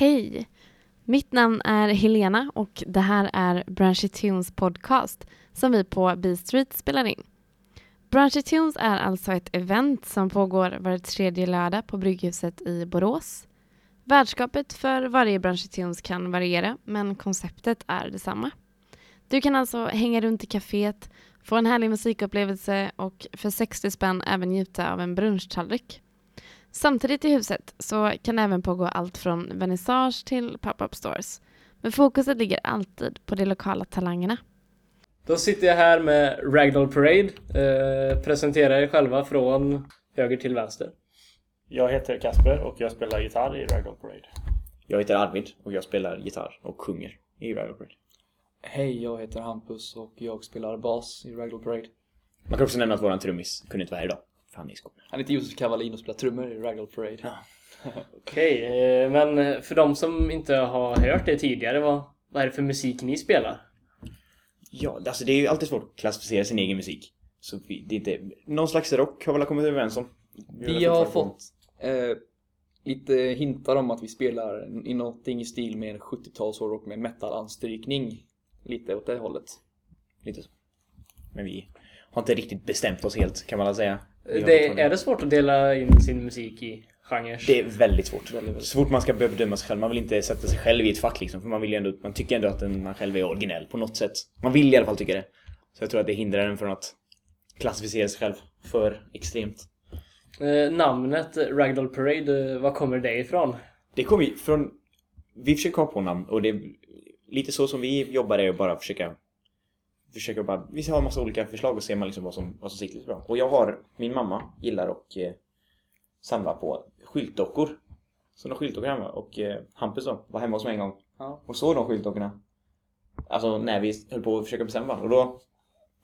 Hej! Mitt namn är Helena och det här är Branchy Tunes podcast som vi på B Street spelar in. Branchy Tunes är alltså ett event som pågår var tredje lördag på Brygghuset i Borås. Värdskapet för varje Branchy Tunes kan variera men konceptet är detsamma. Du kan alltså hänga runt i kaféet, få en härlig musikupplevelse och för 60 spänn även njuta av en brunchtallrik. Samtidigt i huset så kan det även pågå allt från vernissage till pop-up stores. Men fokuset ligger alltid på de lokala talangerna. Då sitter jag här med Ragdoll Parade. Eh, presenterar er själva från höger till vänster. Jag heter Kasper och jag spelar gitarr i Ragdoll Parade. Jag heter Arvid och jag spelar gitarr och sjunger i Ragdoll Parade. Hej, jag heter Hampus och jag spelar bas i Ragdoll Parade. Man kan också nämna att våran trummis kunde inte vara här idag. För han heter Josef Cavallin och spelar trummor i Ragdoll Parade. Ja. Okej, eh, men för de som inte har hört det tidigare, vad, vad är det för musik ni spelar? Ja, alltså det är ju alltid svårt att klassificera sin egen musik. Så vi, det är inte... Någon slags rock har väl kommit överens om. Vi har fått eh, lite hintar om att vi spelar i någonting i stil med en 70-tals hårdrock med metal-anstrykning. Lite åt det hållet. Lite så. Men vi har inte riktigt bestämt oss helt, kan man väl säga. Det, är det svårt att dela in sin musik i genrer? Det är väldigt svårt. Väldigt, väldigt. Så fort man ska börja bedöma sig själv, man vill inte sätta sig själv i ett fack liksom. För man vill ju ändå, man tycker ändå att man själv är originell på något sätt. Man vill i alla fall tycka det. Så jag tror att det hindrar en från att klassificera sig själv för extremt. Eh, namnet Ragdoll Parade, eh, var kommer det ifrån? Det kommer från... Vi försöker komma på namn och det är lite så som vi jobbar är att bara försöka... Försöka bara... Vi har en massa olika förslag och ser man liksom vad som, vad som sitter lite bra. Och jag har... Min mamma gillar och eh, samla på skyltdockor. Så de skyltdockor hemma och eh, Hampus då var hemma hos mig en gång Ja. och såg de skyltdockorna. Alltså när vi höll på att försöka bestämma och då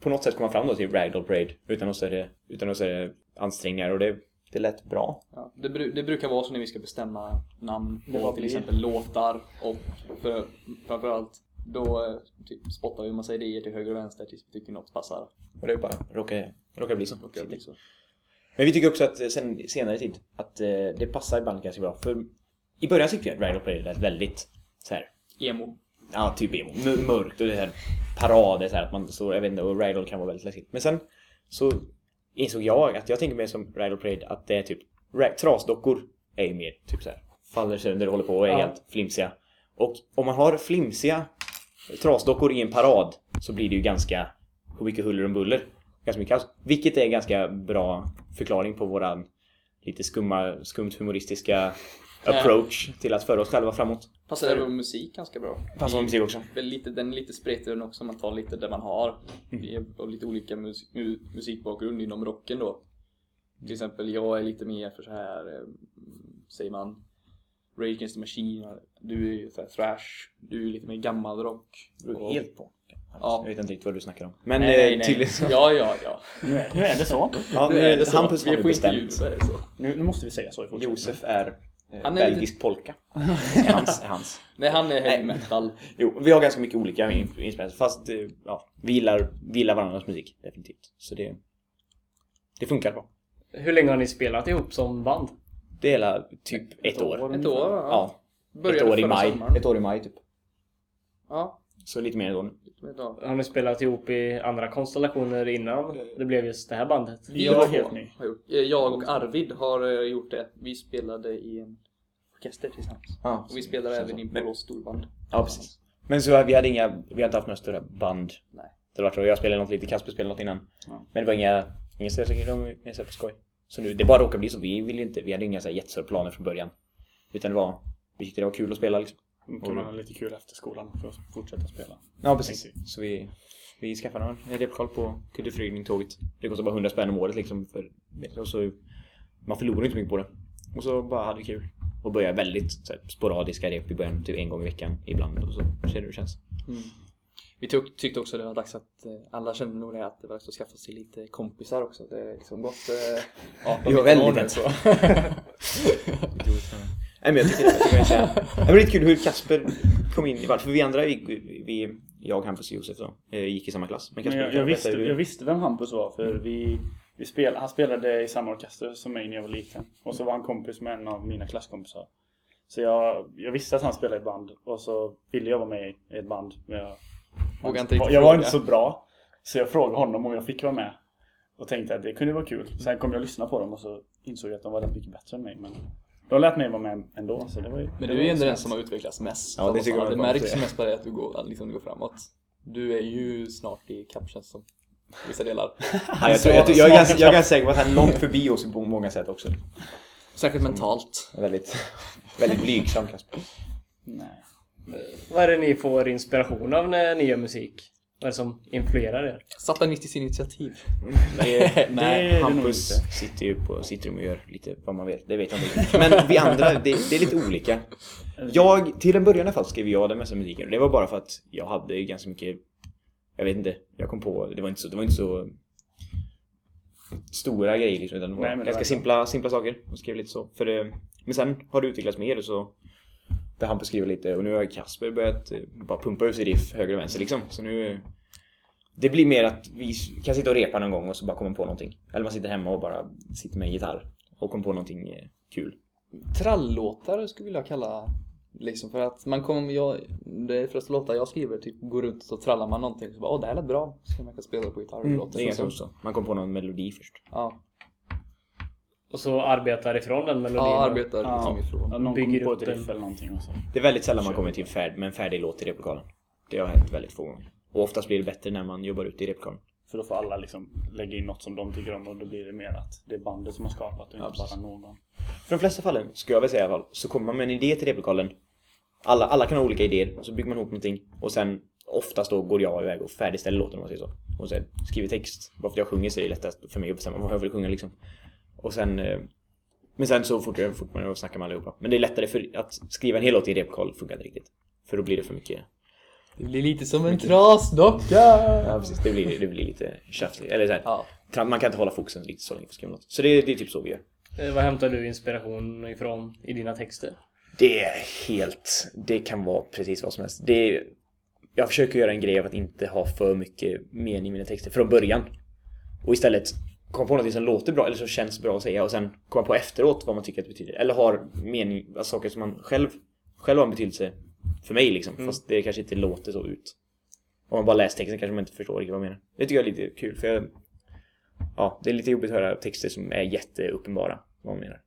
på något sätt kom man fram då till Ragdoll Parade utan några större, utan några större ansträngningar och det, det lät bra. Ja, det, bru- det brukar vara så när vi ska bestämma namn på till exempel låtar och för, framförallt då typ, spottar vi en massa idéer till höger och vänster tills vi tycker något passar. Och det bara råkade, råkade bli så. Råkar bli så. Men vi tycker också att eh, sen, senare tid att eh, det passar bandet ganska bra. För i början tyckte jag att Ragdoll Parade lät väldigt så här, Emo. ja typ emo, M- mörkt och det här parader så här att man står, jag vet inte, och Ragdoll kan vara väldigt läskigt. Men sen så insåg jag att jag tänker mer som Ragdoll Parade att det är typ, ra- trasdockor är ju mer typ så här faller sönder och håller på och är Ja. helt flimsiga. Och om man har flimsiga trasdockor i en parad så blir det ju ganska mycket huller om buller. Ganska mycket kaos. Vilket är en ganska bra förklaring på våran lite skumma, skumt humoristiska approach till att föra oss själva framåt. Passar även med musik ganska bra. Passar med musik också. Lite, den är lite spretig den också, man tar lite där man har. Mm. Vi har lite olika mus, mu, musikbakgrund inom rocken då. Till exempel, jag är lite mer för så här, eh, säger man, Rage Against the Machine. Du är ju så här thrash. Du är lite mer gammal rock. Du är helt på. Ja. Jag vet inte riktigt vad du snackar om. Men Nej, nej, eh, nej. så. Ja, ja, ja. Nu är, nu är det så. Ja, Nu är det så. Hampus Vi har bestämt. Nu, nu måste vi säga så i fortsättningen. Josef är, eh, Han är belgisk polka. är hans, är hans. Nej, han är heavy Nej. metal. Jo, vi har ganska mycket olika in- inspirationer. Fast eh, ja, vi gillar, vi gillar varandras musik. Definitivt. Så det, det funkar bra. Hur länge har ni spelat ihop som band? Det är hela typ ett år. Ett ungefär. år, ja. Ja, Började ett år i maj. sommaren. Ett år i maj typ. Ja. Så lite mer än ett år nu. Ja. Har ni spelat ihop i andra konstellationer innan det blev just det här bandet? Vi var helt ny. har gjort. Eh, Jag och Arvid har eh, gjort det. Vi spelade i en orkester tillsammans. Ja, Och vi spelade så- även så. Men- Borås storband. Ja, precis. Men så vi hade inga, vi har inte haft några större band. Nej. Det var jag spelade något lite, Kasper spelade något innan. Ja. Men det var inga, inga större så här på skoj. Så nu, det bara råkade bli så. Vi ville inte, vi hade inga så här jättestora planer från början. Utan det var, vi tyckte det var kul att spela liksom. Då kan man ha lite kul efter skolan för att fortsätta spela. Ja, precis. Så vi, vi skaffade en replokal på Kulturförening-tåget. Det kostar bara 100 spänn om året liksom. För, och så, man förlorar inte mycket på det. Och så bara hade vi kul. Och började väldigt här, sporadiska rep i början, typ en gång i veckan ibland. Och så ser det hur det känns. Mm. Vi tyck, tyckte också det var dags att eh, alla kände nog det att det var dags att skaffa sig lite kompisar också. Det är liksom gått eh, 18 Vi var 19 väldigt år ensamma. så. Nej men jag tycker det. Jag. Det var lite kul hur Kasper kom in i varför vi andra, vi, vi, jag, Hampus och Josef då, eh, gick i samma klass. Men Men Kasper, jag, kan jag, du visste, hur- jag visste vem Hampus var för vi, vi spel, han spelade i samma orkester som mig när jag var liten. Och så var han kompis med en av mina klasskompisar. Så jag, jag visste att han spelade i ett band och så ville jag vara med i ett band. Men jag, Vågade inte jag var inte så bra. Så jag frågade honom om jag fick vara med. Och tänkte att det kunde vara kul. Sen kom jag och lyssnade på dem och så insåg jag att de var rätt mycket bättre än mig. Men de lät mig vara med ändå. Så det var ju, Men det du är ju ändå den som har utvecklats mest. Ja, det tycker jag Det märks mest på dig att du går, liksom, du går framåt. Du är ju snart i kapp känns som. Vissa delar. Ja, jag, tror, jag, tror- jag, är ganska, jag är ganska säker på att han är långt förbi oss på många sätt också. Särskilt mentalt. Väldigt, väldigt blygsam Kasper. Nej. Vad är det ni får inspiration av när ni gör musik? Vad är det som influerar er? Satanistiskt initiativ. Nej, det Hampus sitter ju på sitter och gör lite vad man vet. Det vet jag inte. Men vi andra, det, det är lite olika. Jag, till en början i alla fall skrev jag den mesta musiken. Det var bara för att jag hade ganska mycket Jag vet inte, jag kom på, det var inte så, det var inte så stora grejer liksom, utan det var Nej, det ganska var- simpla, simpla saker. Jag skrev lite så. För det, men sen har det utvecklats mer och så där Hampus skriver lite och nu har Kasper börjat eh, bara pumpa ut sig riff höger och vänster liksom. Så nu det blir mer att vi kan sitta och repa någon gång och så bara komma på någonting. Eller man sitter hemma och bara sitter med en gitarr och kommer på någonting eh, kul. Trallåtar skulle jag vilja kalla Liksom för att man kommer, jag, det är flesta låtar jag skriver, typ går runt och så trallar man någonting så bara åh det här lät bra, så man kan spela på gitarr och Mm, låter det är så. Man kommer på någon melodi först. Ja, Och så arbetar ifrån den melodin. ja arbetar Ja, liksom ifrån. ja, någon Bygger på ett den. riff eller någonting och så. Det är väldigt sällan man kommer till en färd, med en färdig låt i replokalen. Det har hänt väldigt få gånger. Och oftast blir det bättre när man jobbar ute i replokalen. För då får alla liksom lägga in något som de tycker om och då blir det mer att det är bandet som har skapat och Ja, inte precis. bara någon. För de flesta fallen, skulle jag väl säga i alla fall, så kommer man med en idé till replokalen. Alla, alla kan ha olika idéer, och så bygger man ihop någonting. Och sen oftast då går jag iväg och färdigställer låten om man säger så. Och sen skriver text. Bara för att jag sjunger så är det lättast för mig att bestämma vad jag vill sjunga liksom. Och sen... eh, Men sen så fortsätter jag fortfarande att snacka med allihopa. Men det är lättare för att skriva en hel låt i replokal funkar inte riktigt. För då blir det för mycket... Det blir lite som en trasdocka! Ja precis, det blir, det blir lite tjafsigt. Eller så här, Ja. man kan inte hålla fokusen riktigt så länge på skriva en låt. Så det, det är typ så vi gör. Eh, Vad hämtar du inspiration ifrån i dina texter? Det är helt... Det kan vara precis vad som helst. Det är, jag försöker göra en grej av att inte ha för mycket mening i mina texter från början. Och istället komma på något som låter bra eller som känns bra att säga och sen komma på efteråt vad man tycker att det betyder. Eller har mening, alltså saker som man själv, själv har en betydelse för mig liksom. Fast det kanske inte låter så ut. Om man bara läser texten kanske man inte förstår riktigt vad jag menar. Det tycker jag är lite kul för jag, Ja, det är lite jobbigt att höra texter som är jätteuppenbara vad man menar.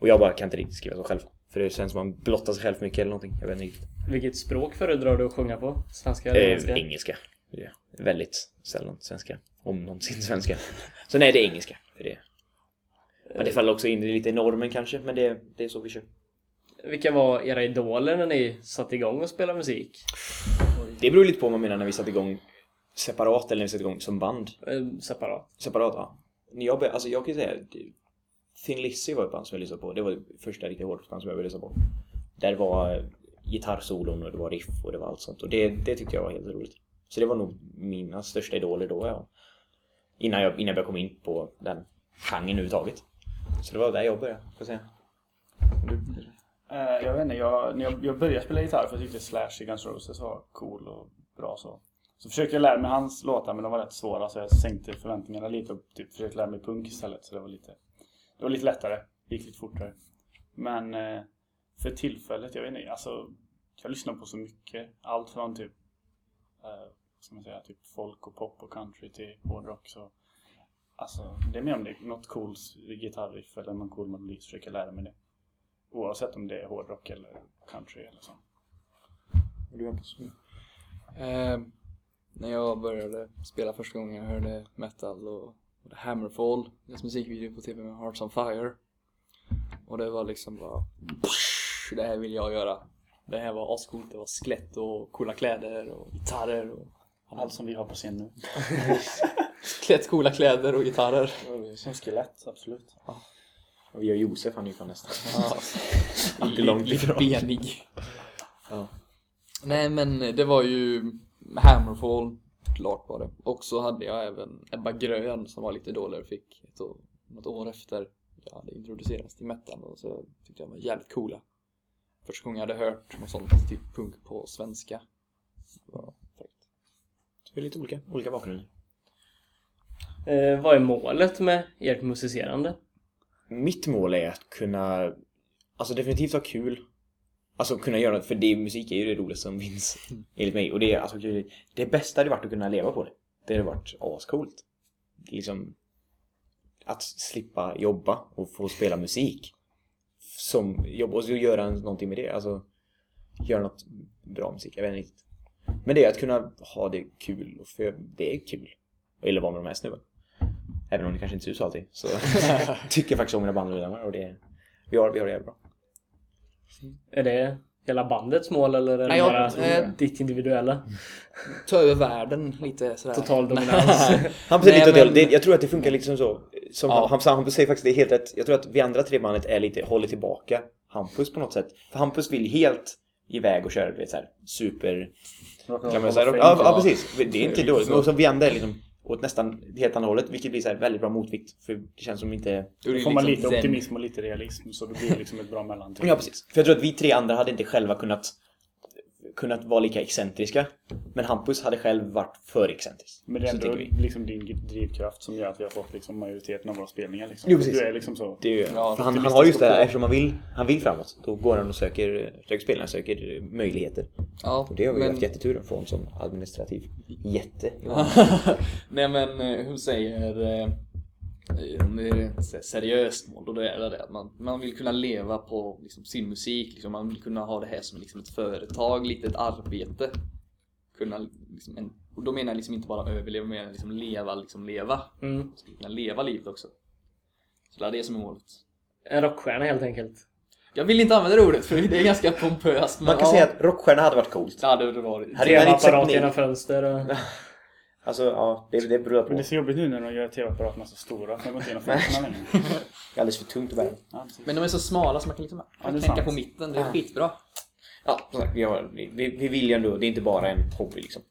Och jag bara kan inte riktigt skriva så själv. För det känns som man blottar sig själv för mycket eller någonting. Jag vet inte riktigt. Vilket språk föredrar du att sjunga på? Svenska eller Eh, engelska? engelska. Det är väldigt sällan svenska. Om någonsin svenska. Så nej, det är engelska. För det. Ja, det faller också in i lite normen kanske, men det, det är så vi kör. Vilka var era idoler när ni satte igång och spelade musik? Det beror lite på vad man menar när vi satte igång separat eller när vi satte igång som band. Eh, separat. Separat, ja. Jag alltså jag kan ju säga Thin Lizzy var ett band som jag lyssnade på. Det var det första riktigt hårdrocksband som jag började lyssna på. Där var gitarrsolon och det var riff och det var allt sånt. Och det, det tyckte jag var helt roligt. Så det var nog mina största idoler då, ja. Innan jag, innan jag började komma in på den genren överhuvudtaget. Så det var där jag började, får jag säga. Uh, jag vet inte, jag, när jag, jag började spela gitarr för jag tyckte Slash i Guns Roses var cool och bra så. Så försökte jag lära mig hans låtar men de var rätt svåra så jag sänkte förväntningarna lite och typ försökte lära mig punk istället så det var lite Det var lite lättare, gick lite fortare. Men uh, för tillfället, jag vet inte, alltså jag lyssnar på så mycket. Allt från typ uh, ska man säga, typ folk och pop och country till hårdrock så Alltså det är mer om det är något coolt gitarriff eller någon cool melodi så försöker jag lära mig det. Oavsett om det är hårdrock eller country eller så. Du? Eh, när jag började spela första gången jag hörde metal och, och Hammerfall, deras musikvideo på tv med Hearts on Fire. Och det var liksom bara det här vill jag göra. Det här var ascoolt, det var skelett och coola kläder och gitarrer och Allt som vi har på scen nu. skelett, coola kläder och gitarrer. Som skelett, absolut. Och vi har Josef, han är ju fan nästan. Ja, Inte långt lite benig. Ja. Nej men det var ju Hammerfall, klart var det. Och så hade jag även Ebba Grön som var lite dålig och fick ett år, något år efter jag hade introducerats till metal och så tyckte jag var jävligt coola. Första gången jag hade hört något sånt, typ punk på svenska. Så vi är lite olika, olika bakgrunder. Eh, vad är målet med ert musicerande? Mitt mål är att kunna, alltså definitivt ha kul Alltså kunna göra, för det, musik är ju det roligaste som finns enligt mig. Och det, är, alltså, det, det bästa hade varit att kunna leva på det. Det hade varit ascoolt. Liksom att slippa jobba och få spela musik. Som jobb och så göra någonting med det. Alltså göra något bra musik. Jag vet inte riktigt. Men det är att kunna ha det kul. och För det är kul. Eller vara med de här snubben. Även om det kanske inte ser ut så alltid. Så tycker jag faktiskt om mina bandmedlemmar och det, vi har, vi har det jävligt bra. Är det hela bandets mål eller är det Nej, jag- bara eh, ditt individuella? Ta över världen lite sådär. Total dominans. Är Nej, lite men- det, Jag tror att det funkar liksom så. Som Ja. Hampus, Hampus säger faktiskt det är helt rätt. Jag tror att vi andra tre bandet är lite, håller tillbaka Hampus på något sätt. För Hampus vill helt iväg och köra, du vet såhär super... Kan man säga, ja, ja, precis. Det är inte dåligt. Men också vi andra är liksom åt nästan helt andra hållet. Vilket blir så här väldigt bra motvikt. För det känns som inte... Då får man liksom lite zen. optimism och lite realism så det blir liksom ett bra mellanting. Ja, precis. För jag tror att vi tre andra hade inte själva kunnat kunnat vara lika excentriska. Men Hampus hade själv varit för excentrisk. Men det är ändå liksom din drivkraft som gör att vi har fått liksom majoriteten av våra spelningar. Liksom. Jo, precis. Du är liksom så. Det är ju, Ja, för han, han har just det här, eftersom han vill, han vill framåt. Då går han och söker, söker spelare, söker möjligheter. Ja, Och det har vi men- haft jättetur att få en sån administrativ jätte. Nej men eh, hon säger eh, om det är ett seriöst mål, då är det det att man, man vill kunna leva på liksom, sin musik, liksom, man vill kunna ha det här som liksom ett företag, lite ett arbete. Kunna, liksom, en, och då menar jag liksom inte bara överleva, men jag liksom leva, liksom leva. Mm. Så kunna leva livet också. Så det är det som är målet. En rockstjärna helt enkelt. Jag vill inte använda det ordet för det är ganska pompöst. Man kan ja, säga att rockstjärna hade varit coolt. det hade det varit. Hade nej. genom fönster och... Alltså ja, det, det beror på. Men det är Det så jobbigt nu när de gör tv-apparaterna så stora att man går inte igenom fönstren längre. är alldeles för tungt att bära. Ja. Men de är så smala så man kan liksom Ja, det är tänka på mitten, det är skitbra. Ja, som sagt, vi, har, vi, vi vi vill ju ändå, det är inte bara en hobby liksom.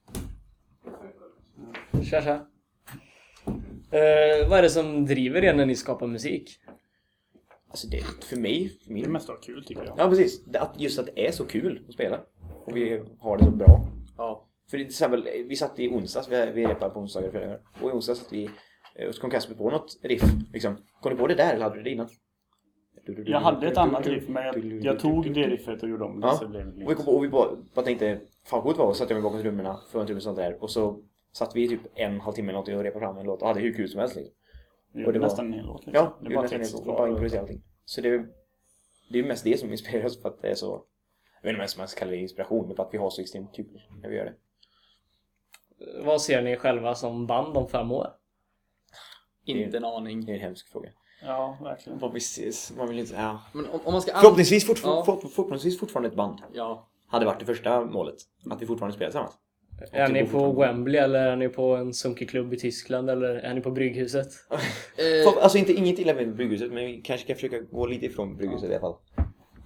Tja, tja. Eh, vad är det som driver er när ni skapar musik? Alltså det, för mig, för Det är min... mest av kul tycker jag. Ja precis, det, att, just att det är så kul att spela. Och vi har det så bra. Ja. För till exempel, vi satt i onsdags, vi, vi repade på onsdagar och fredagar. Och i onsdags satt vi eh, och så kom Kasper på något riff. Liksom. Kom du på det där eller hade du det innan? Jag hade ett annat riff men jag, jag tog det riffet och gjorde om det Ja. så det blev Och vi, kom och vi bara, bara tänkte, fan coolt var. Och satt jag mig bakom trummorna, för en och sånt där. Och så satt vi i typ en halvtimme eller någonting och repade fram en låt och hade hur kul som helst liksom. Vi gjorde nästan en hel låt liksom. Ja, det var nästan text helt kvar. bara improvisera allting. Så det är det är mest det som inspirerar oss för att det är så... Jag vet inte om man ska kalla det inspiration, men för att vi har så extremt kul när vi gör det. Vad ser ni själva som band om fem år? Inte en aning. Det är en hemsk fråga. Ja, verkligen. Förhoppningsvis, man vill inte... Ja. Men om, om man ska... Förhoppningsvis, fortfar- Ja. för- förhoppningsvis fortfarande ett band. Ja. Hade varit det första målet. Att vi fortfarande spelar tillsammans. Är det ni går på. Wembley eller är ni på en sunkig klubb i Tyskland eller är ni på Brygghuset? Eh, Alltså inte, inget illa med Brygghuset, men vi kanske ska försöka gå lite ifrån Brygghuset i alla fall.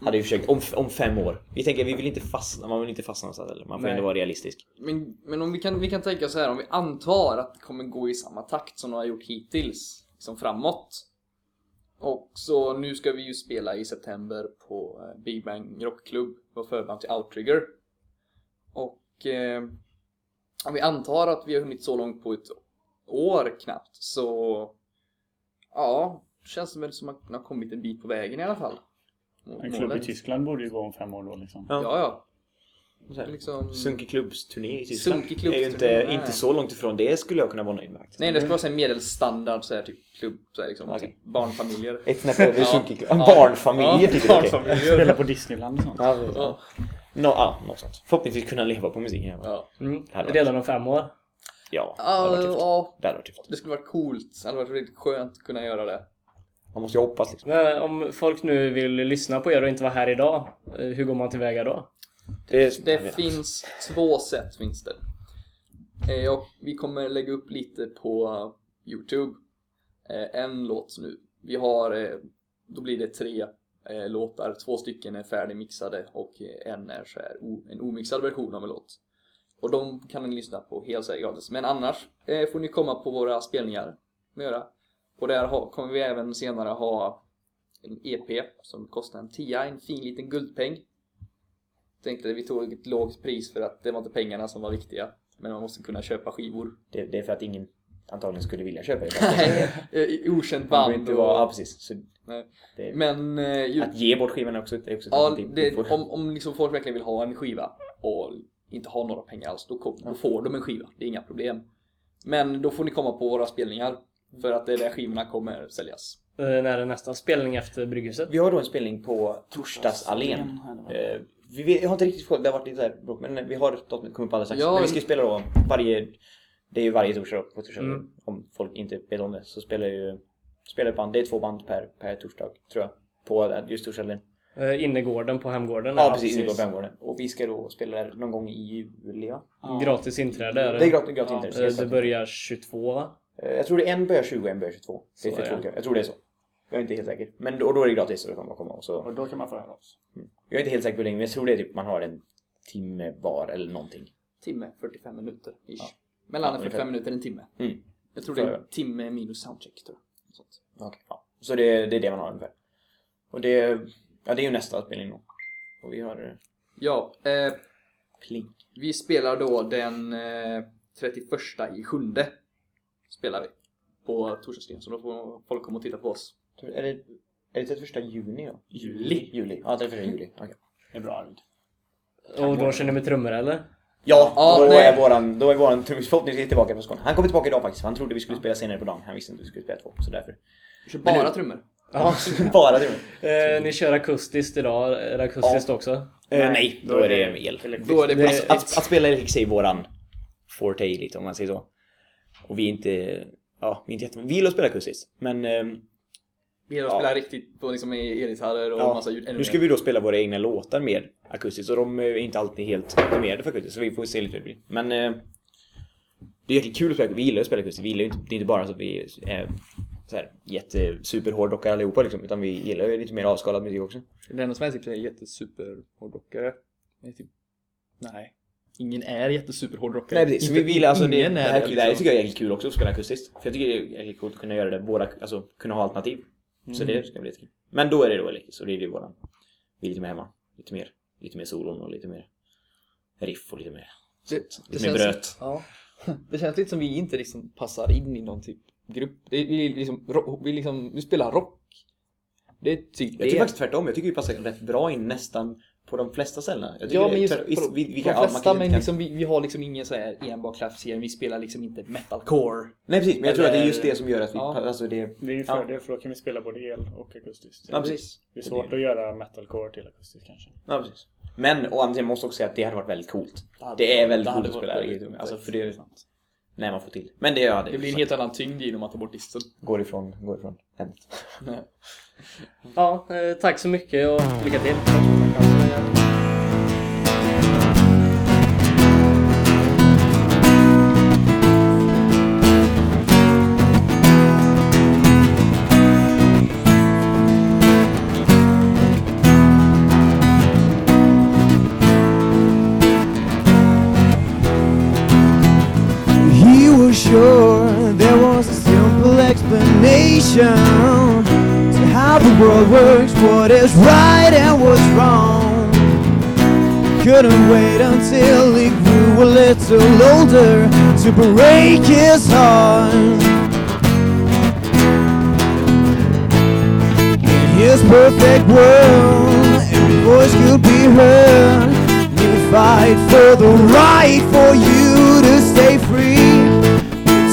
Hade vi försökt, om, om fem år. Vi tänker, vi vill inte fastna, man vill inte fastna någonstans heller. Man får Nej. ändå vara realistisk. men, men om vi kan, vi kan tänka så här, om vi antar att det kommer gå i samma takt som de har gjort hittills, liksom framåt. Och så nu ska vi ju spela i september på eh, Big Bang Rockklubb, vår förband till Outrigger. Och eh, om vi antar att vi har hunnit så långt på ett år knappt, så ja, känns det väl som att man har kommit en bit på vägen i alla fall. En klubb i. Tyskland borde ju gå om fem år då liksom. Ja. Ja, ja. Liksom... Sunkig klubbsturné i Tyskland Sunkig är ju inte, nej. inte så långt ifrån. Det skulle jag kunna vara nöjd med. faktiskt. Nej, det ska vara här medelstandard så här, typ klubb, så här, liksom, Okej. typ barnfamiljer. Ett snäpp över sunkig klubb. Ja. Barnfamiljer Ja, tycker jag. barnfamiljer. Spela på Disneyland och sånt. Ja. Ja. Nå, ja, något sånt. Förhoppningsvis kunna leva på musiken. Ja. Mm. Redan om fem år? ja det hade varit Ja, tufft. ja, Det hade varit tufft. det skulle varit coolt. Det hade varit riktigt skönt att kunna göra det. Man måste ju hoppas liksom. Men om folk nu vill lyssna på er och inte vara här idag, eh, hur går man tillväga då? Det, Det jag finns två sätt finns det. Eh, och vi kommer lägga upp lite på eh, Youtube. Eh, en låt nu. Vi har, eh, då blir det tre eh, låtar. Två stycken är färdigmixade och eh, en är så här, en omixad version av en låt. Och de kan ni lyssna på helt gratis. Men annars eh, får ni komma på våra spelningar med göra. Och där kommer vi även senare ha en EP som kostar en tia, en fin liten guldpeng. Tänkte vi tog ett lågt pris för att det var inte pengarna som var viktiga. Men man måste kunna köpa skivor. Det, det är för att ingen antagligen skulle vilja köpa det. Nej, eh, okänt band. inte vara, ja Och, precis. Så det, men eh, ju, att ge bort skivan är också, är också ja, det, om, om liksom folk verkligen vill ha en skiva och inte har några pengar alls, då, kom, då får de en skiva. Det är inga problem. Men då får ni komma på våra spelningar. För att det är där skivorna kommer säljas. Eh, när är nästa spelning efter Brygghuset? Vi har då en spelning på Torsdagsallén. Eh, vi, vet- jag har inte riktigt fått, det har varit lite så här bråk, men vi har datumet kommer upp alldeles strax. Ja. Men vi ska ju spela då varje, det är ju varje torsdag på torsdag. Mm. Om folk inte vet om det så spelar ju, spelar band, det är två band per, per torsdag tror jag. På just Torsdagsallén. Eh, innergården på Hemgården? Ja, precis, inne på Femgården. Och vi ska då spela där någon gång i juli va? Gratis inträde är det. Det är gratis, gratis Ja, inträde. Eh, det börjar 22 va? Eh, Jag tror det är en börjar 20 och en börjar 22. Det är Så för är två det. olika. Jag tror det är så. Jag är inte helt säker. Men då, och då är det gratis och då kan man komma och så. Och då kan man få höra oss. Jag är inte helt säker på hur länge men jag tror det är typ man har en timme var eller någonting. Timme, 45 minuter ish. Mellan Ja, 45 minuter och en timme. Mm. Jag tror det är en timme minus soundcheck tror jag. Sånt. Okej, ja. Så det, det är det man har ungefär. Och det, ja, det är ju nästa spelning då. Och vi har eh, Ja, eh, Plink. vi spelar då den eh, 31 i sjunde. Spelar vi. På torsdagsdagen, så då får folk komma och titta på oss. Är det, är det 31 juni då? Juli. Juli. Ja, 31 juli. Okej. Det är bra Arvid. Och då känner ni med trummor eller? Ja, Ja, då, nej. är våran, då är våran trummis förhoppningsvis tillbaka på Skåne. Han kommer tillbaka idag faktiskt. Han trodde vi skulle spela senare på dagen. Han visste inte att vi skulle spela två. Så därför. Vi kör bara nu- trummor. Ja. Bara trummor. Eh, ni kör akustiskt idag. Är det akustiskt också? Eh, nej, då är det el. Då är det. Att, att spela Elix är våran forte lite om man säger så. Och vi är inte, ja, vi är inte jätte... Vi gillar att spela akustiskt. Men ehm, Vi gillar att spela riktigt på liksom elgitarrer och Ja, massa ljud. nu ska vi då spela våra egna låtar mer akustiskt och de är inte alltid helt optimerade för akustiskt så vi får se lite hur det blir. Men eh, det är jäkligt kul att spela Vi gillar att spela akustiskt. Vi gillar ju inte, det är inte bara så att vi är så här, jätte superhårdrockare allihopa liksom utan vi gillar ju lite mer avskalad musik också. Den enda som är typ jättesuperhårdrockare är typ... Nej. Ingen är jättesuperhårdrockare. Nej precis, så vi vill alltså det, det, är här, det, det här liksom. tycker jag är jäkligt kul också att spela akustiskt. För jag tycker det är jäkligt coolt att kunna göra det båda, alltså kunna ha alternativ. Så det ska bli jättekul. Men då är det då elektrikiskt och det är ju våran, vi är lite mer hemma. Lite mer, lite mer solon och lite mer riff och lite mer, Det, lite mer bröt. Ja. Det känns lite som vi inte liksom passar in i någon typ grupp. Det vi, liksom, ro- vi, liksom, vi spelar rock. Det är typ Jag tycker faktiskt tvärtom, jag tycker vi passar rätt bra in nästan på de flesta ställena. Ja det- men just visst, på, vi, vi de ja, flesta kanske men liksom, vi, vi har liksom ingen så här enbar klassificering. Vi spelar liksom inte metalcore. Nej precis, men jag tror att det är just det som gör att vi, Ja. alltså det, Det är ju Ja. fördel för då kan vi spela både el och akustiskt. ja precis. Det är svårt att göra metalcore till akustiskt kanske. Ja precis. Men å andra sidan måste jag också säga att det hade varit väldigt coolt. hade Det är väldigt det coolt att spela väldigt alltså för det när man får till. Men det, ja, det, Det blir en helt annan tyngd genom att ta bort disten. går ifrån, går ifrån ämnet. Ja, eh, tack så mycket och lycka till. Bye. Couldn't wait until he grew a little older to break his heart. In his perfect world, every voice could be heard. He would fight for the right for you to stay free.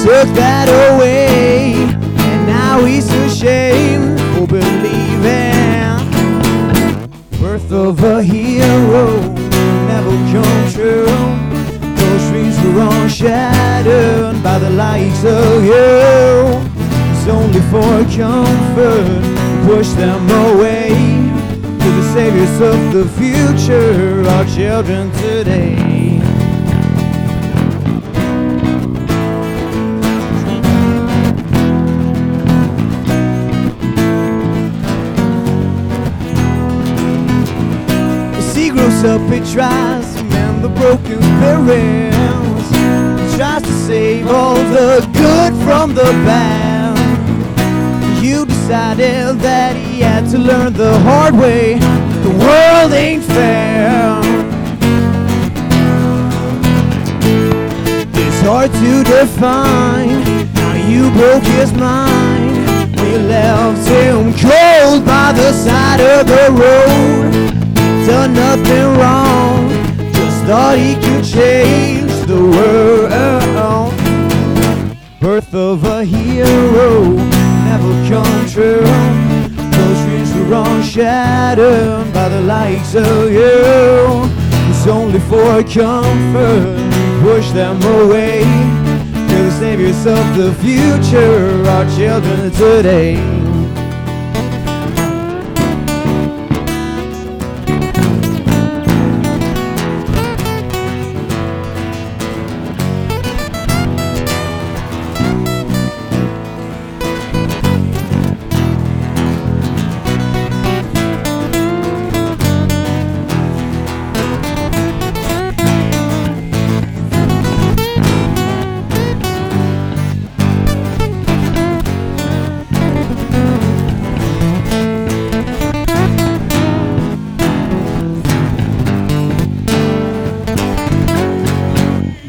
Took that away, and now he's ashamed for believing. Birth of a hero come true. Those dreams were all shattered by the likes of you. It's only for comfort, push them away. To the saviors of the future, our children today. Up, he tries to mend the broken spirits. He tries to save all the good from the bad. You decided that he had to learn the hard way. The world ain't fair. It's hard to define how you broke his mind. We left him cold by the side of the road. Done nothing wrong, just thought he could change the world. Birth of a hero never come true. Those dreams were all shattered by the likes of you. It's only for comfort, push them away. They're the saviors of the future, our children today.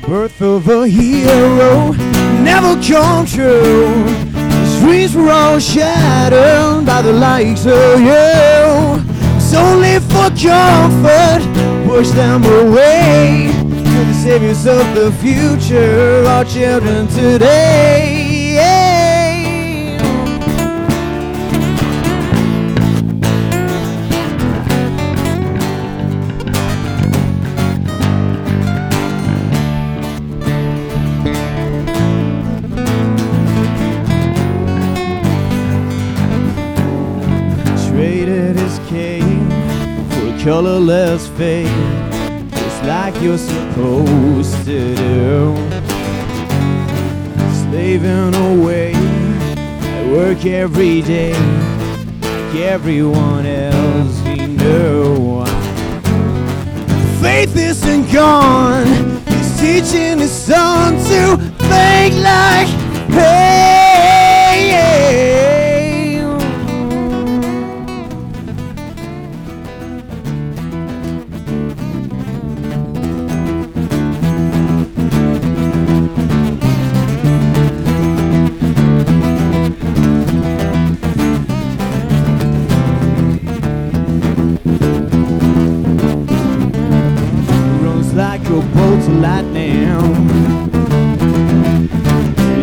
Birth of a hero never come true. Dreams were all shattered by the likes of you. It's only for comfort, push them away. You're the saviors of the future, our children today. Colorless fate, just like you're supposed to do. Slaving away at work every day, like everyone else we know. Faith isn't gone. He's teaching his son to think like hey. Like a bolt of lightning,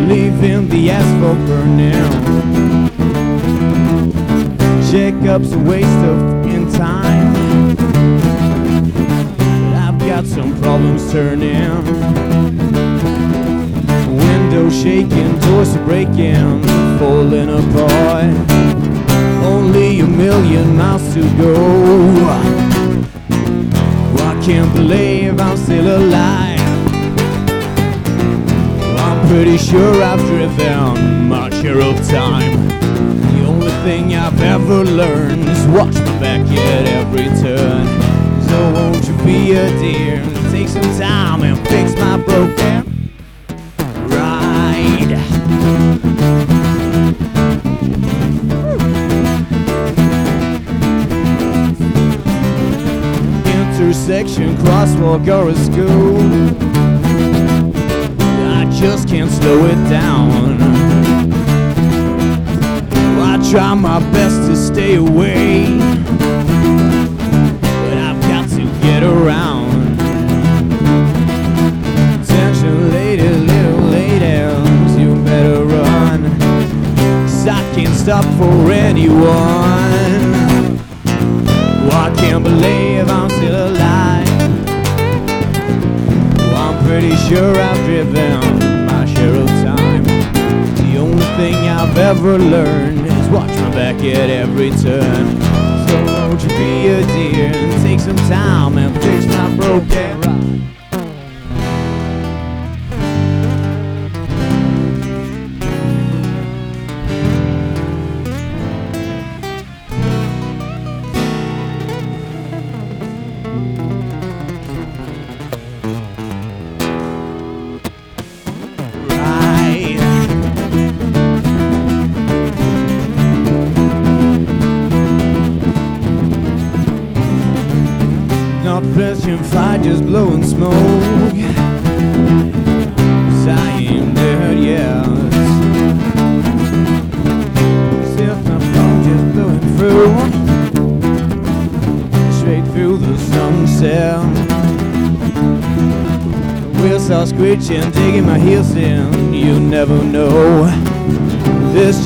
leaving the asphalt burning. Jacob's a waste of in time. But I've got some problems turning. Windows shaking, doors breaking, falling apart. Only a million miles to go. Can't believe I'm still alive. I'm pretty sure I've driven share of time. The only thing I've ever learned is watch my back at every turn. So won't you be a dear? Take some time and fix my broken ride. Intersection, crosswalk, or a school. I just can't slow it down. I try my best to stay away, but I've got to get around. Attention, lady, little ladies, you better run. 'cause I can't stop for anyone. Can't believe I'm still alive. Oh, I'm pretty sure I've driven my share of time. The only thing I've ever learned is watch my back at every turn. So won't you be a dear and take some time and fix my broken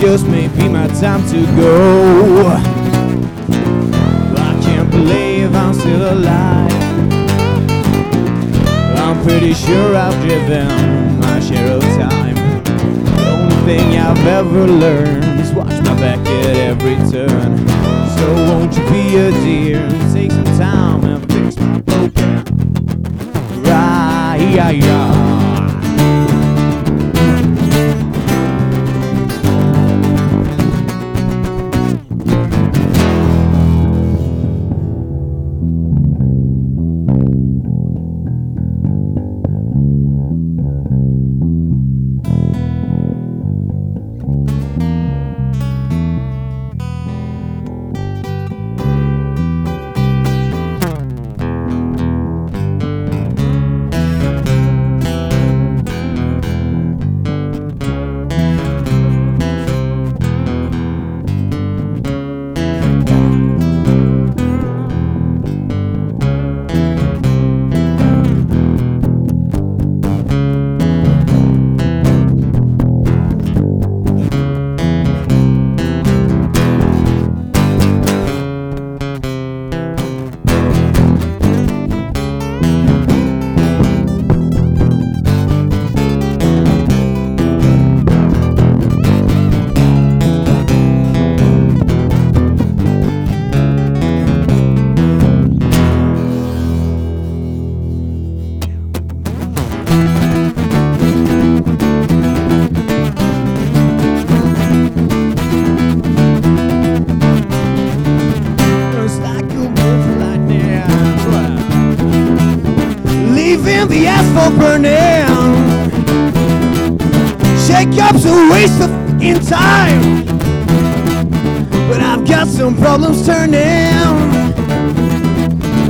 just may be my time to go. I can't believe I'm still alive. I'm pretty sure I've driven my share of time. The only thing I've ever learned is watch my back at every turn. So won't you be a dear and take some time and fix my broken ride? Just Leaving the asphalt burning. Shake up's a waste of fucking time. But I've got some problems turning.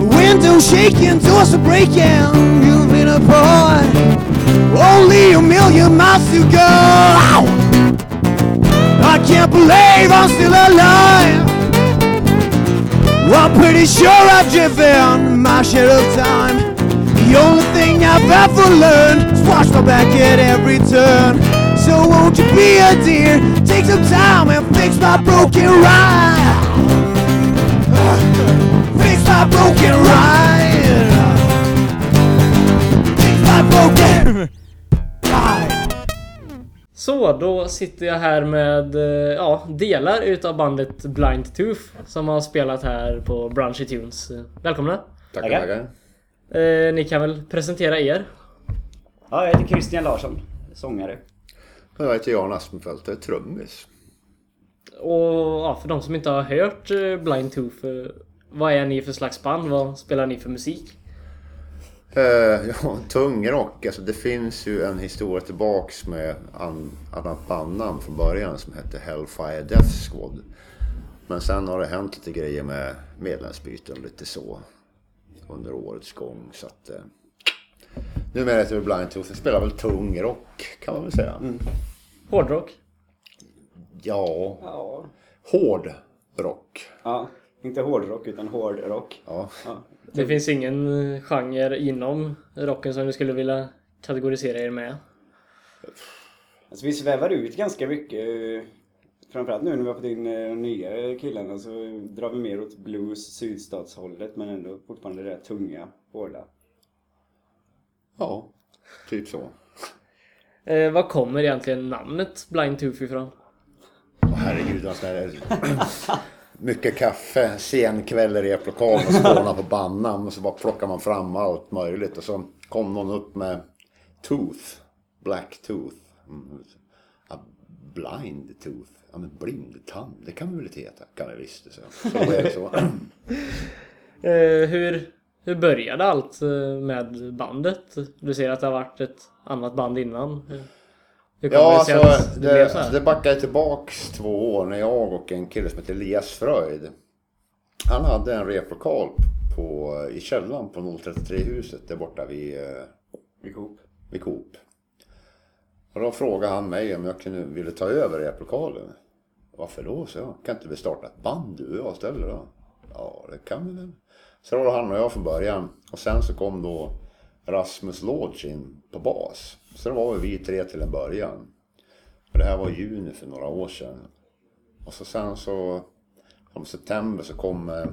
Windows shaking, doors are breaking. You've been apart. Only a million miles to go. I can't believe I'm still alive. I'm pretty sure I've driven my share of time. The only thing I've ever learned is watch my back at every turn. So won't you be a dear, take some time and fix my broken ride. Fix my broken ride. Fix my broken ride. Så, då sitter jag här med eh, ja, delar utav bandet Blind Tooth som har spelat här på Brunchy Tunes. Välkomna! Tackar, Tackar. Eh, ni kan väl presentera er? Ja, jag heter Christian Larsson, sångare. Och jag heter Jan Aspenfeldt, jag är trummis. Och ja, för de som inte har hört eh, Blind Tooth, eh, vad är ni för slags band? Vad spelar ni för musik? Eh, ja, tung rock. Alltså det finns ju en historia tillbaks med an, annat bandnamn från början som hette Hellfire Death Squad. Men sen har det hänt lite grejer med medlemsbyten och lite så under årets gång. Så att, eh, numera heter det Blind Tooth. Jag spelar väl tung rock kan man väl säga. Hårdrock? Ja, Ja. hård rock. ja. Inte hårdrock utan hårdrock. Ja. Ja. Det finns ingen eh, genre inom rocken som du skulle vilja kategorisera er med? Alltså vi svävar ut ganska mycket. Framförallt nu när vi har fått in eh, nya killarna så drar vi mer åt blues, sydstatshållet men ändå fortfarande det där tunga, hårda. ja, typ så. Eh, vad kommer egentligen namnet Blind Tooth ifrån? Åh, herregud, alltså, det är mycket kaffe, sen kväll i replokalen och spåna på bandnamn och så bara plockar man fram allt möjligt och så kom någon upp med Tooth, Black Tooth. Mm. Ja, blind Tooth, ja men blind tand, det kan vi väl inte heta? Kan vi visst. Så, så det så. Eh, hur, hur började allt eh, med bandet? Du ser att det har varit ett annat band innan. Ja, det alltså, det, blev så det, det backar tillbaks två år när jag och en kille som heter Elias Fröjd. Han hade en replokal på, i källaren på 033-huset där borta vid, eh, Vid Coop. vid Coop. Och då frågade han mig om jag kunde, ville ta över replokalen. Varför då? Så jag. Kan inte vi starta ett band du och jag istället då? Ja, det kan vi väl. Så det var han och jag från början. Och sen så kom då Rasmus Lodge in på bas. Så det var vi tre till en början. Och det här var i juni för några år sedan. Och så sen så om september så kom eh,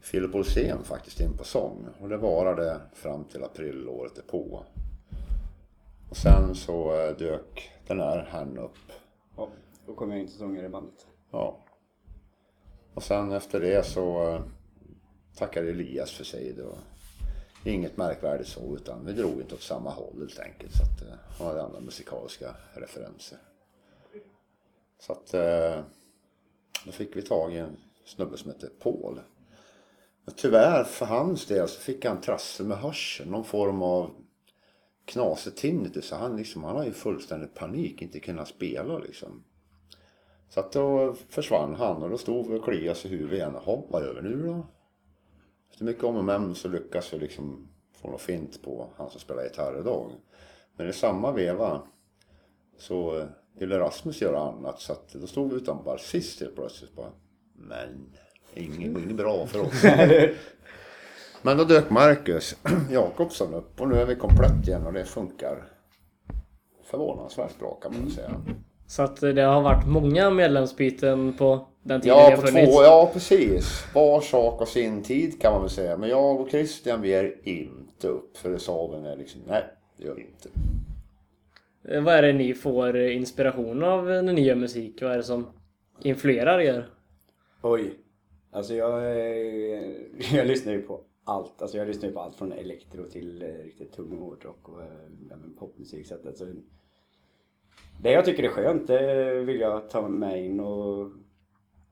Filip Olsén faktiskt in på sång. Och det varade fram till april året därpå. Och sen så eh, dök den här herrn upp. Ja, då kom jag in som sångare i bandet. Ja. Och sen efter det så eh, tackade Elias för sig. Det var inget märkvärdigt så utan vi drog inte åt samma håll helt enkelt. Så att eh, han hade andra musikaliska referenser. Så att då fick vi tag i en snubbe som hette Paul. Men tyvärr för hans del så fick han trassel med hörseln. Någon form av knasig tinnitus. Så han, liksom, han har ju fullständig panik, inte kunnat spela liksom. Så att då försvann han och då stod vi och kliade oss i huvudet igen. Jaha, vad gör vi nu då? Efter mycket om och men så lyckas vi liksom få något fint på han som spelar gitarr idag. Men i samma veva så eh, ville Rasmus göra annat så att då stod vi utan basist helt plötsligt bara. Men inget, inget bra för oss. Men då dök Marcus Jakobsson upp och nu är vi komplett igen och det funkar förvånansvärt bra kan man säga. Så att det har varit många medlemsbyten på den tiden Ja, det på har funnits. två, ja precis. Var sak och sin tid kan man väl säga. Men jag och Christian vi är inte upp. För det sa vi när liksom, nej det gör vi inte. Eh, Vad är det ni får inspiration av när ni gör musik? Vad är det som influerar er? Oj. Alltså jag, eh, jag lyssnar ju på allt. Alltså jag lyssnar ju på allt från elektro till eh, riktigt tung hårdrock och eh, popmusik. Så att, alltså, det jag tycker är skönt det vill jag ta med in och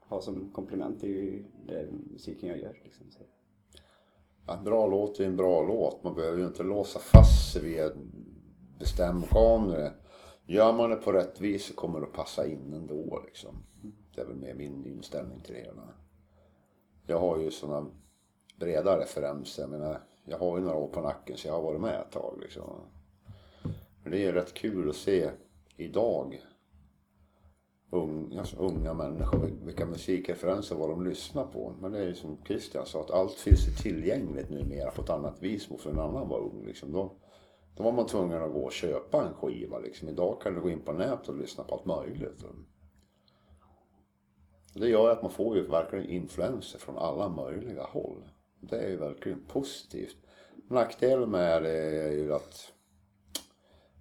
ha som komplement till den musiken jag gör. Liksom. Så. Ja, en bra låt är en bra låt. Man behöver ju inte låsa fast sig vid en bestämd genre. Gör man det på rätt vis så kommer det att passa in ändå liksom. Det är väl mer min inställning till det hela. Jag har ju sådana breda referenser. Jag menar, jag har ju några år på nacken så jag har varit med ett tag liksom. Men det är rätt kul att se idag unga, alltså unga människor, vilka musikreferenser vad de lyssnar på. Men det är ju som Christian sa, att allt finns ju tillgängligt numera på ett annat vis mot för en annan var ung. Liksom. Då, då var man tvungen att gå och köpa en skiva. Liksom. Idag kan du gå in på nätet och lyssna på allt möjligt. Det gör att man får ju verkligen influenser från alla möjliga håll. Det är ju verkligen positivt. Nackdelen med det är ju att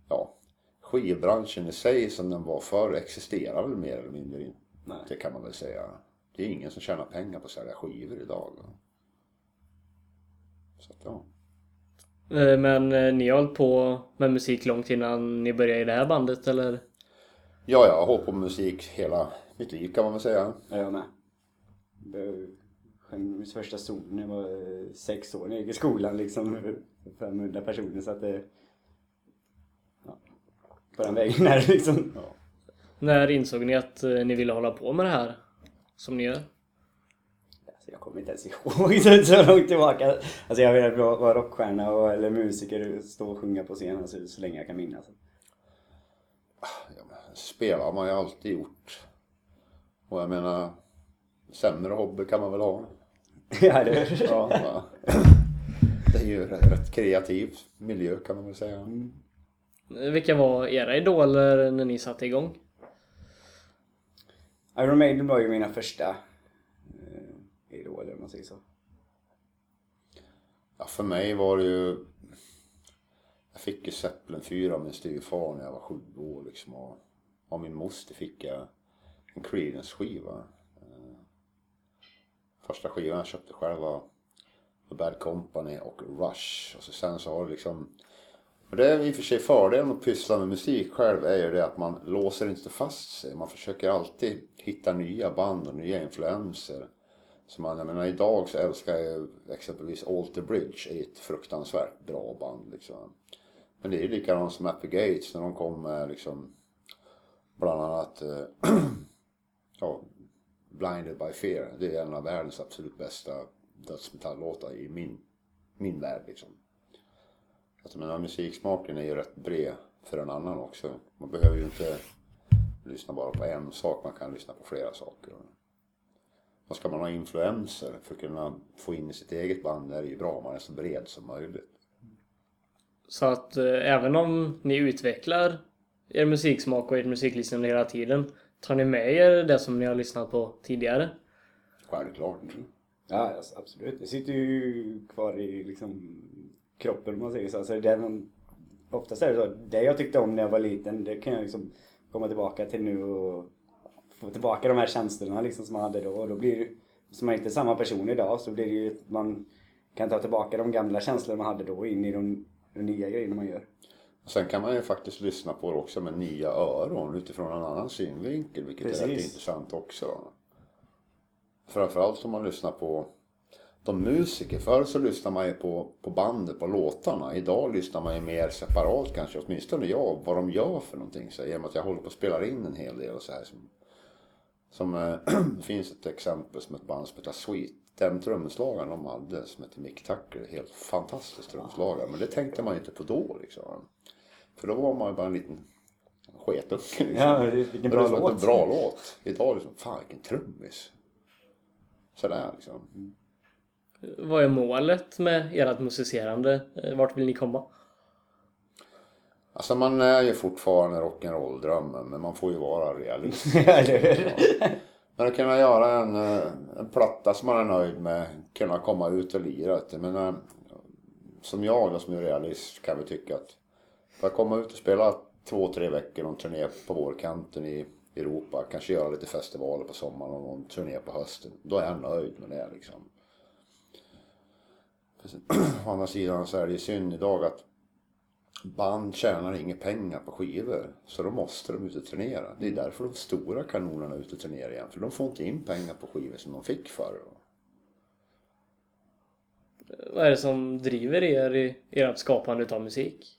ja, skivbranschen i sig som den var förr existerar väl mer eller mindre inte. Det kan man väl säga. Det är ingen som tjänar pengar på att sälja skivor idag. Så att, ja. Eh, Men eh, ni har hållit på med musik långt innan ni började i det här bandet eller? ja, jag har hållit på med musik hela mitt liv kan man väl säga. Ja, jag med. Min första sol när jag var eh, sex år när jag gick i skolan liksom. för 500 personer så att det... Ja, på den vägen är det liksom. När insåg ni att eh, ni ville hålla på med det här? Som ni gör? Alltså, jag kommer inte ens ihåg så, så långt tillbaka. Alltså jag vill vara rockstjärna och, eller musiker och stå och sjunga på scen alltså, så länge jag kan minnas. Ja, spela har man ju alltid gjort. Och jag menar, sämre hobby kan man väl ha. ja, det Ja, det är ju rätt, rätt kreativ miljö kan man väl säga. Eh, Vilka var era idoler när ni satte igång? Iron Maiden var ju mina första eh, idoler om man säger så. Ja, för mig var det ju... Jag fick ju Zeppelin 4 av min styvfar när jag var sju år liksom. Och av min moster fick jag en Creedence-skiva. Eh, Första skivan jag köpte själv var The Bad Company och Rush. Och så sen så har det liksom... Och det är i och för sig fördelen att pyssla med musik själv är ju det att man låser inte fast sig. Man försöker alltid hitta nya band och nya influenser. Så man, jag menar idag så älskar jag ju exempelvis Alter Bridge, är ett fruktansvärt bra band liksom. Men det är ju likadant som Happy Gates när de kom med liksom bland annat eh, ja, Blinded by Fear. Det är en av världens absolut bästa dödsmetalllåtar i min, min värld liksom. Alltså, men musiksmaken är ju rätt bred för en annan också. Man behöver ju inte lyssna bara på en sak, man kan lyssna på flera saker. Och ska man ha influenser för att kunna få in i sitt eget band är det ju bra om man är så bred som möjligt. Så att eh, även om ni utvecklar er musiksmak och ert musiklyssnande hela tiden tar ni med er det som ni har lyssnat på tidigare? Självklart. Ja, alltså, absolut. Det sitter ju kvar i liksom kroppen om man säger så. Alltså, det man, oftast är det så. Det jag tyckte om när jag var liten, det kan jag liksom komma tillbaka till nu och få tillbaka de här känslorna liksom som man hade då. Och då blir det, som man inte är samma person idag, så blir det ju att man kan ta tillbaka de gamla känslor man hade då in i de, de nya grejerna man gör. Sen kan man ju faktiskt lyssna på det också med nya öron utifrån en annan synvinkel, vilket är rätt Precis. intressant också. Framförallt om man lyssnar på de musiker. Förr så lyssnar man ju på, på bandet, på låtarna. Idag lyssnar man ju mer separat kanske, åtminstone jag, vad de gör för någonting. Så genom att jag håller på att spela in en hel del och så här. Som, som det finns ett exempel som ett band som heter Sweet. Den trumslagaren de hade som heter Mick Tucker, helt fantastisk trumslagare. Men det tänkte man ju inte på då liksom. För då var man ju bara en liten sketunge liksom. Ja, det- vilken bra Och det var låt. En bra låt. Idag liksom, fan vilken trummis. Sådär liksom. Vad är målet med ert musicerande? Eh, Vart vill ni komma? Alltså man är ju fortfarande rock'n'roll-drömmen men man får ju vara realist. Men att kunna göra en, eh, en platta som man är nöjd med, kunna komma ut och lira. Men eh, som jag då, som är realist kan vi tycka att för att komma ut och spela två, tre veckor någon turné på vårkanten i Europa, kanske göra lite festivaler på sommaren och någon turné på hösten. Då är jag nöjd med det liksom. Å andra sidan så är det ju synd idag att band tjänar inga pengar på skivor. Så då måste de ut och turnera. Det är därför de stora kanonerna är ute och turnerar igen. För de får inte in pengar på skivor som de fick förr. Vad är det som driver er i ert skapande utav musik?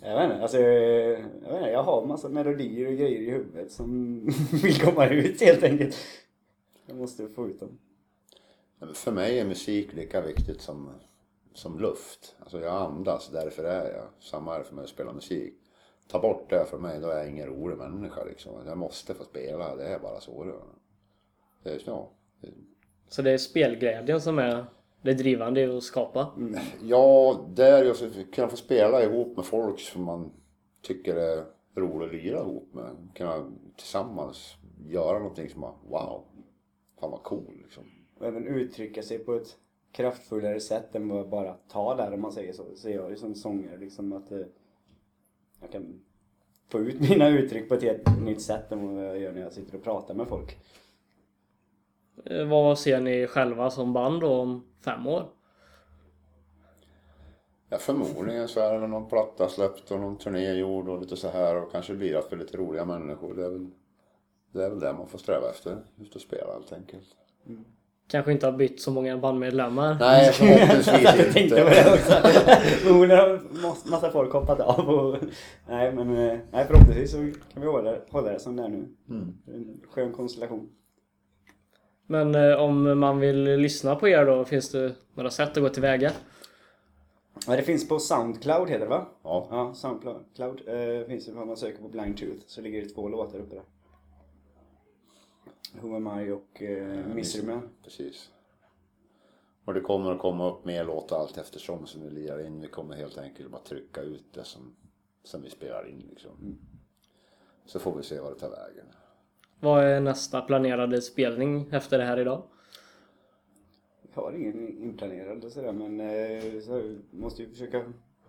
Jag vet inte, alltså, jag, vet inte, jag har massa melodier och grejer i huvudet som vill komma ut helt enkelt. Jag måste få ut dem. För mig är musik lika viktigt som, som luft. Alltså jag andas, därför är jag. Samma är det för mig att spela musik. Ta bort det för mig, då är jag ingen rolig människa liksom. Jag måste få spela, det är bara så det är. Det är så. Så det är spelglädjen som är det drivande i att skapa? Ja, det är ju att kunna få spela ihop med folk som man tycker är roligt att lira ihop med. Kunna tillsammans göra någonting som man, wow, fan vad cool liksom. Och även uttrycka sig på ett kraftfullare sätt än vad bara ta där om man säger så. Så jag är som sångare liksom att eh, jag kan få ut mina uttryck på ett helt nytt sätt än vad jag gör när jag sitter och pratar med folk. Eh, Vad ser ni själva som band då om fem år? Ja, förmodligen så är det någon platta släppt och någon turné gjord och lite så här och kanske lirat för lite roliga människor. Det är väl det, är väl det man får sträva efter. Ut och spela helt enkelt. Kanske inte har bytt så många bandmedlemmar? Nej, förhoppningsvis jag tänkte på inte. det också. Förmodligen har mass- massa folk hoppat av och... Nej men eh, nej, förhoppningsvis så kan vi hålla, hålla det som det är nu. En skön konstellation. Men eh, om man vill lyssna på er då, finns det några sätt att gå tillväga? Ja, det finns på Soundcloud heter det va? Ja. Ja, Soundcloud eh, finns det om man söker på Blind Truth så ligger det två låtar uppe där. Who Am I och eh, Misery Man. Precis. Och det kommer att komma upp mer låtar allt eftersom som vi lirar in. Vi kommer helt enkelt bara trycka ut det som, som vi spelar in liksom. Så får vi se vad det tar vägen. Vad är nästa planerade spelning efter det här idag? Jag har ingen inplanerad och sådär men eh, så måste ju försöka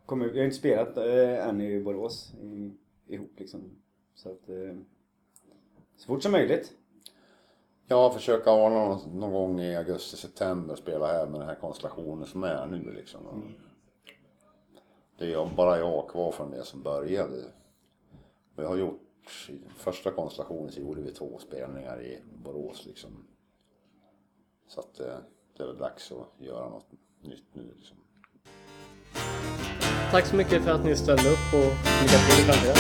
komma ut. Jag har inte spelat eh, än i Borås i, ihop liksom. Så att eh, så fort som möjligt. Ja, försöka ha någon, någon gång i augusti-september spela här med den här konstellationen som är nu liksom. Det är bara jag kvar från det som började. Vi har gjort, första konstellationen så gjorde vi två spelningar i Borås liksom. Så att eh, det är väl dags att göra något nytt nu liksom. Tack så mycket för att ni ställde upp och lycka till i framtiden.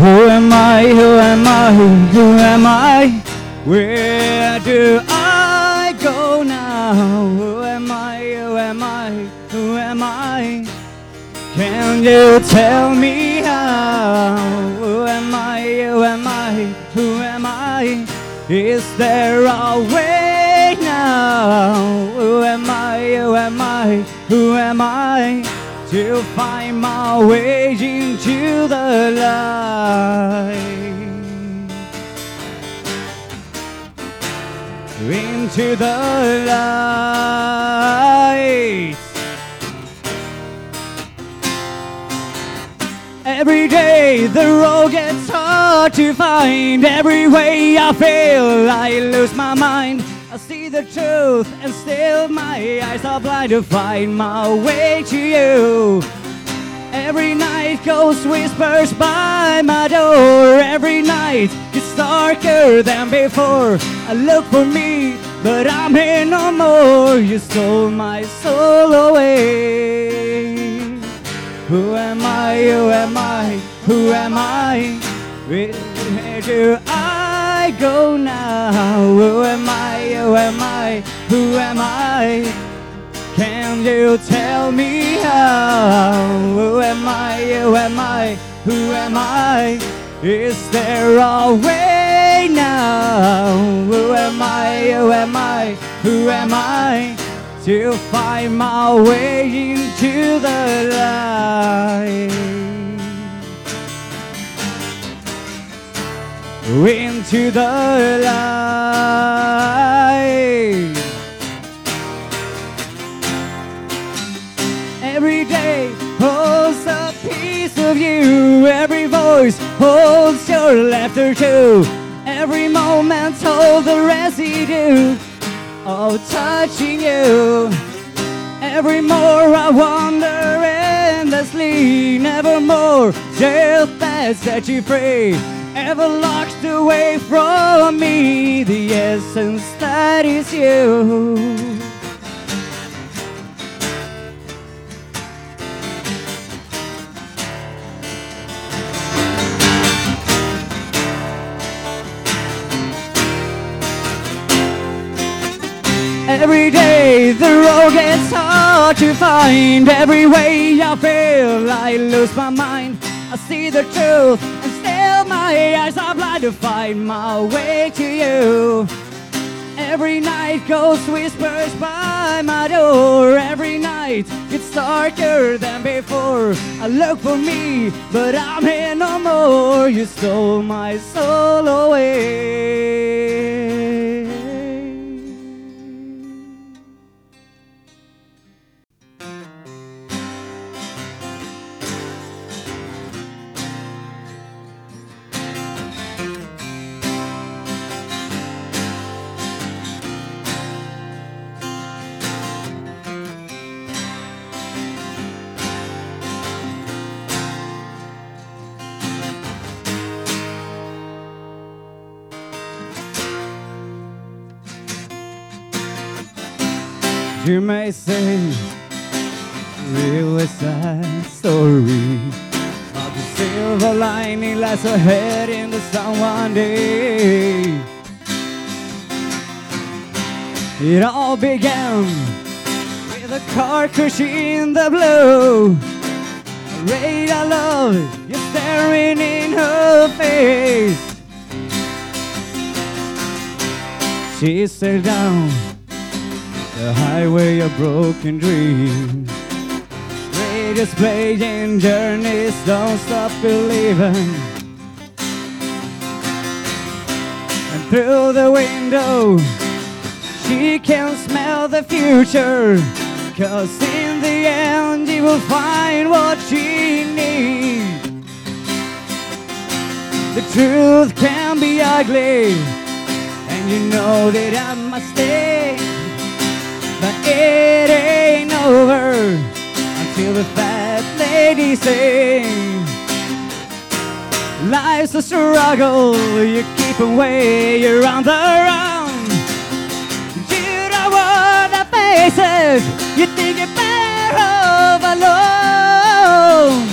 Who am I? Who am I? Who am I? Where do I Who am I? Who am I? Who am I? Can you tell me how? Who am I? Who am I? Who am I? Is there a way now? Who am I? Who am I? Who am I? To find my way into the light. Into the light. Every day the road gets hard to find. Every way I feel, I lose my mind. I see the truth, and still my eyes are blind to find my way to you. Every night ghost whispers by my door. Every night gets darker than before. I look for me, but I'm here no more. You stole my soul away. Who am I? Who am I? Who am I? Where do I go now? Who am I? Who am I? Who am I? Can you tell me how? Who am I? Who am I? Who am I? Is there a way now? Who am I? Who am I? Who am I? To find my way into the light. Into the light. Every day holds a piece of you. Every voice holds your laughter too. Every moment holds the residue of touching you. Every more I wander endlessly. never more death that set you free. Ever locked away from me. The essence that is you. Every day the road gets hard to find. Every way I feel, I lose my mind. I see the truth, and still my eyes are blind to find my way to you. Every night ghost whispers by my door. Every night it's darker than before. I look for me, but I'm here no more. You stole my soul away. You may say, really sad story. But the silver lining lies ahead in the sun one day. It all began with a car crash in the blue. Radar love, you're staring in her face. She said down the highway of broken dreams. Greatest playing journeys don't stop believing. And through the window, she can smell the future. Cause in the end, she will find what she needs. The truth can be ugly, and you know that I must stay. But it ain't over until the fat lady sings. Life's a struggle, you keep away, you're on the run. You don't wanna face it, you think you're better off alone.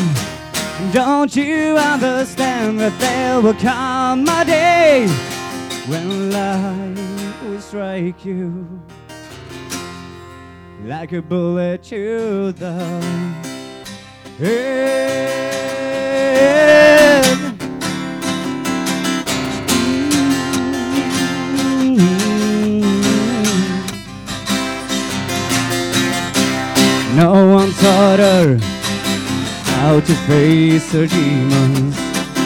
Don't you understand that there will come a day when life will strike you like a bullet to the head? No one taught her how to face her demons.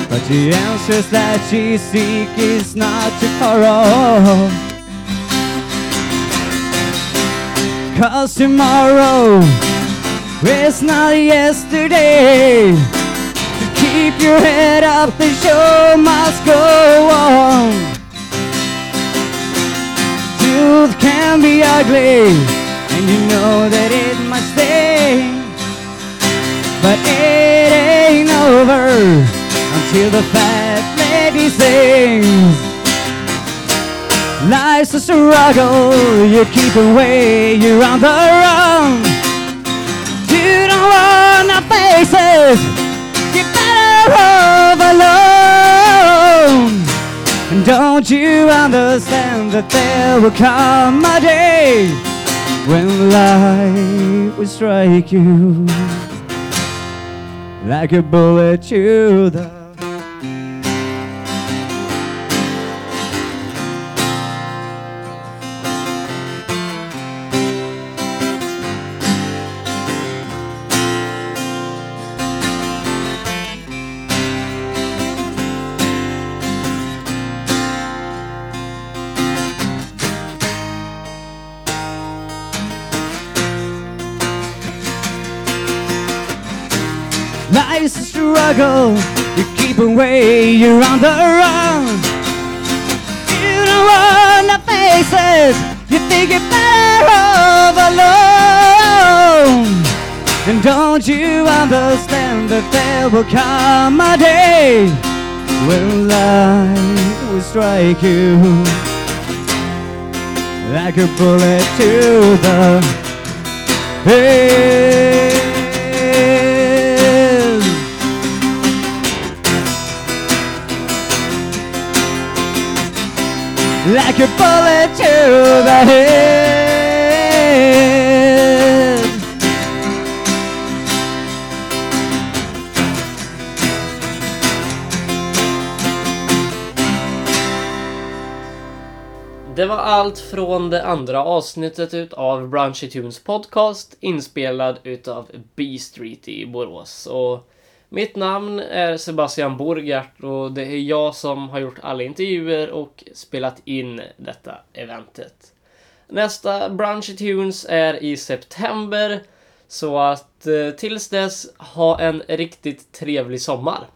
But the answers that she seeks is not to tomorrow. Cause tomorrow is not yesterday. To keep your head up, the show must go on. Truth can be ugly, and you know that it must stay. But it ain't over until the fat lady sings. Life's a struggle, you keep away, you're on the run. You don't wanna face it, you better off alone. And don't you understand that there will come a day when life will strike you like a bullet to the Life's a struggle, you keep away, you're on the run. You don't wanna face it, you think you're better off alone. And don't you understand that there will come a day when life will strike you like a bullet to the head. Like a bullet to the head. Det var allt från det andra avsnittet utav Brunchy Tunes podcast inspelad utav B Street i Borås. Och mitt namn är Sebastian Borgart och det är jag som har gjort alla intervjuer och spelat in detta eventet. Nästa Brunchy Tunes är i september så att eh, tills dess ha en riktigt trevlig sommar.